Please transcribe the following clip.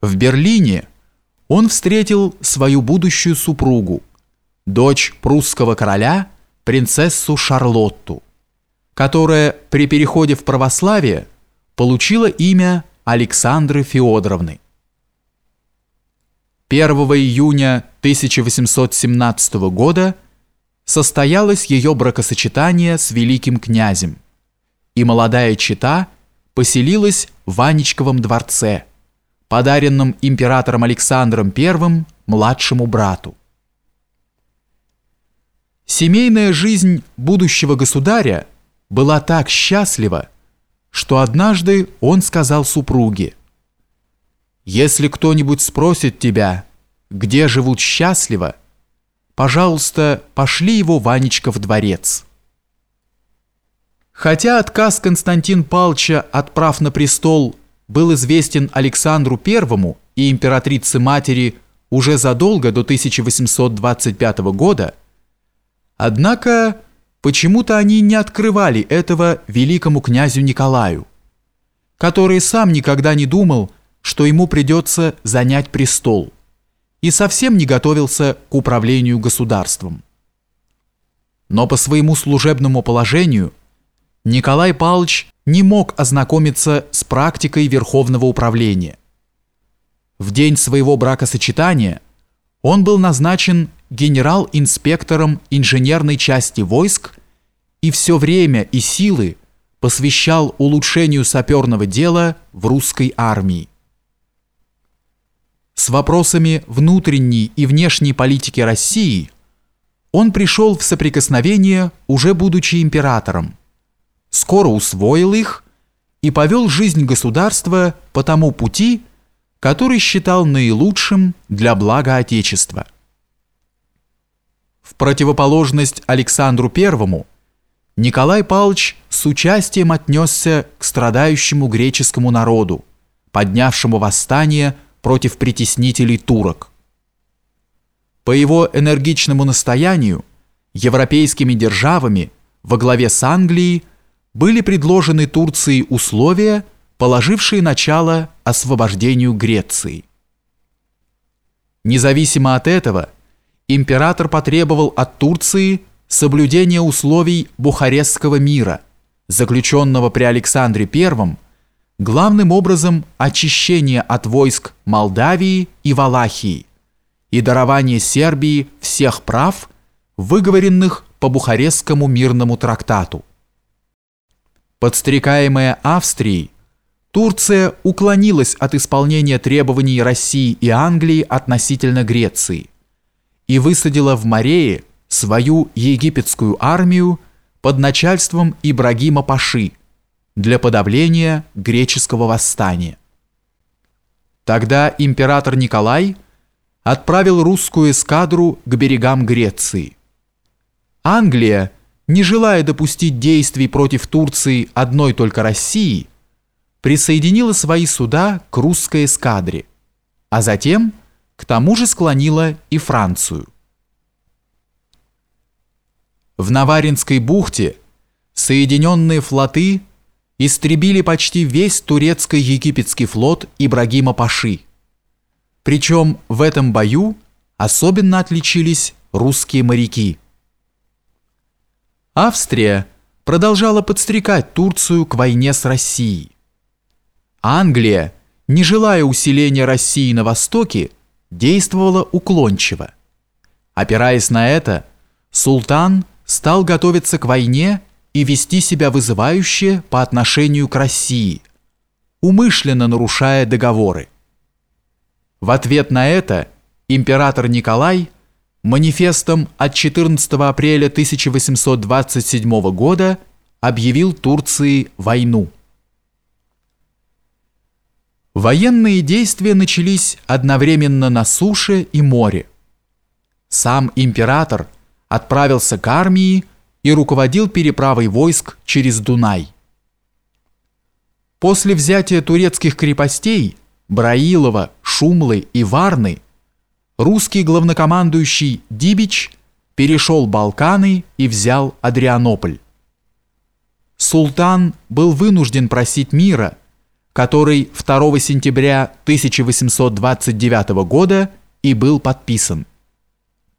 В Берлине он встретил свою будущую супругу, дочь прусского короля, принцессу Шарлотту, которая при переходе в православие получила имя Александры Феодоровны. 1 июня 1817 года состоялось ее бракосочетание с великим князем, и молодая чета поселилась в Анечковом дворце, подаренном императором Александром I младшему брату. Семейная жизнь будущего государя была так счастлива, что однажды он сказал супруге, «Если кто-нибудь спросит тебя, где живут счастливо, пожалуйста, пошли его Ванечка в дворец». Хотя отказ Константин Палча от прав на престол был известен Александру I и императрице-матери уже задолго до 1825 года, однако почему-то они не открывали этого великому князю Николаю, который сам никогда не думал, что ему придется занять престол, и совсем не готовился к управлению государством. Но по своему служебному положению Николай Павлович не мог ознакомиться с практикой Верховного управления. В день своего бракосочетания он был назначен генерал-инспектором инженерной части войск и все время и силы посвящал улучшению саперного дела в русской армии. С вопросами внутренней и внешней политики России он пришел в соприкосновение, уже будучи императором, скоро усвоил их и повел жизнь государства по тому пути, который считал наилучшим для блага Отечества. В противоположность Александру I Николай Павлович с участием отнесся к страдающему греческому народу, поднявшему восстание против притеснителей турок. По его энергичному настоянию европейскими державами во главе с Англией были предложены Турции условия, положившие начало освобождению Греции. Независимо от этого, император потребовал от Турции соблюдения условий Бухарестского мира, заключенного при Александре I, главным образом очищение от войск Молдавии и Валахии и дарование Сербии всех прав, выговоренных по Бухарестскому мирному трактату. Подстрекаемая Австрией, Турция уклонилась от исполнения требований России и Англии относительно Греции и высадила в Марее свою египетскую армию под начальством Ибрагима Паши для подавления греческого восстания. Тогда император Николай отправил русскую эскадру к берегам Греции. Англия – не желая допустить действий против Турции одной только России, присоединила свои суда к русской эскадре, а затем к тому же склонила и Францию. В Наваринской бухте соединенные флоты истребили почти весь турецко-египетский флот Ибрагима Паши. Причем в этом бою особенно отличились русские моряки – Австрия продолжала подстрекать Турцию к войне с Россией. Англия, не желая усиления России на востоке, действовала уклончиво. Опираясь на это, султан стал готовиться к войне и вести себя вызывающе по отношению к России, умышленно нарушая договоры. В ответ на это император Николай – манифестом от 14 апреля 1827 года объявил Турции войну. Военные действия начались одновременно на суше и море. Сам император отправился к армии и руководил переправой войск через Дунай. После взятия турецких крепостей Браилова, Шумлы и Варны – русский главнокомандующий Дибич перешел Балканы и взял Адрианополь. Султан был вынужден просить мира, который 2 сентября 1829 года и был подписан.